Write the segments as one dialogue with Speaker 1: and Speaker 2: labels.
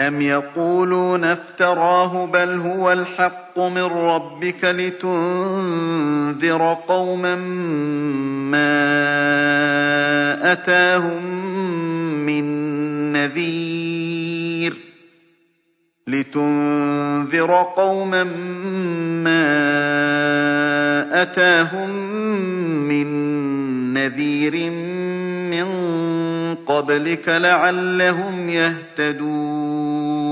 Speaker 1: أَمْ يَقُولُونَ افْتَرَاهُ ۖ بَلْ هُوَ الْحَقُّ مِن رَّبِّكَ لِتُنذِرَ قَوْمًا مَّا أَتَاهُم مِّن نَّذِيرٍ لِتُنذِرَ قَوْمًا مَّا أَتَاهُم مِّن نَّذِيرٍ مِّن قَبْلِكَ لَعَلَّهُمْ يَهْتَدُونَ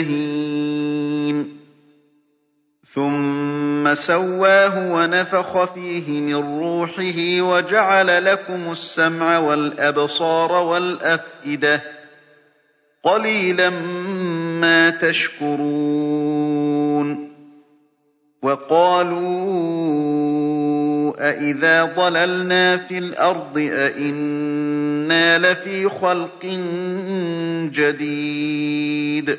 Speaker 1: مَّهِينٍ ثُمَّ سَوَّاهُ وَنَفَخَ فِيهِ مِن رُّوحِهِ وَجَعَلَ لَكُمُ السَّمْعَ وَالْأَبْصَارَ وَالْأَفْئِدَةَ ۚ قَلِيلًا مَّا تَشْكُرُونَ. وَقَالُوا أَإِذَا ضَلَلْنَا فِي الْأَرْضِ أَإِنَّا لَفِي خَلْقٍ جَدِيدٍ ۚ.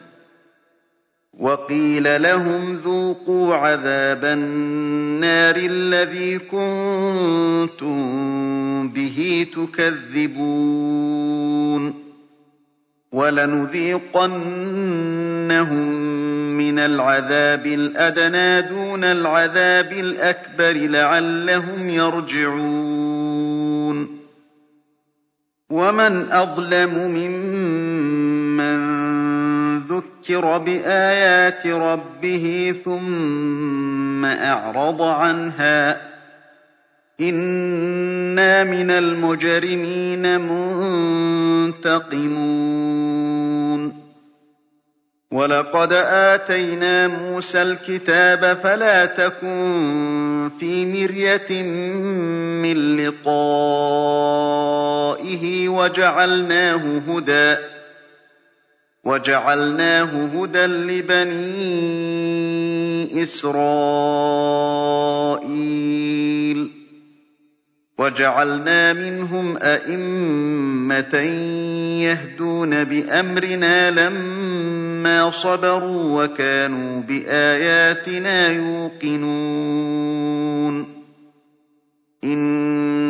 Speaker 1: وقيل لهم ذوقوا عذاب النار الذي كنتم به تكذبون ولنذيقنهم من العذاب الأدنى دون العذاب الأكبر لعلهم يرجعون. ومن أظلم ممن ذكر بآيات ربه ثم أعرض عنها. إنا من المجرمين منتقمون. ولقد آتينا موسى الكتاب فلا تكن في مرية من لقائه وجعلناه هدى. وجعلناه هدى لبني إسرائيل. وجعلنا منهم أئمة يهدون بأمرنا لما صبروا وكانوا بآياتنا يوقنون.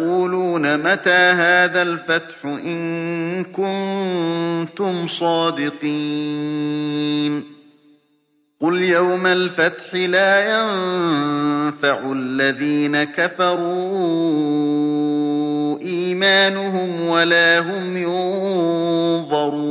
Speaker 1: ويقولون متى هذا الفتح إن كنتم صادقين قل يوم الفتح لا ينفع الذين كفروا إيمانهم ولا هم ينظرون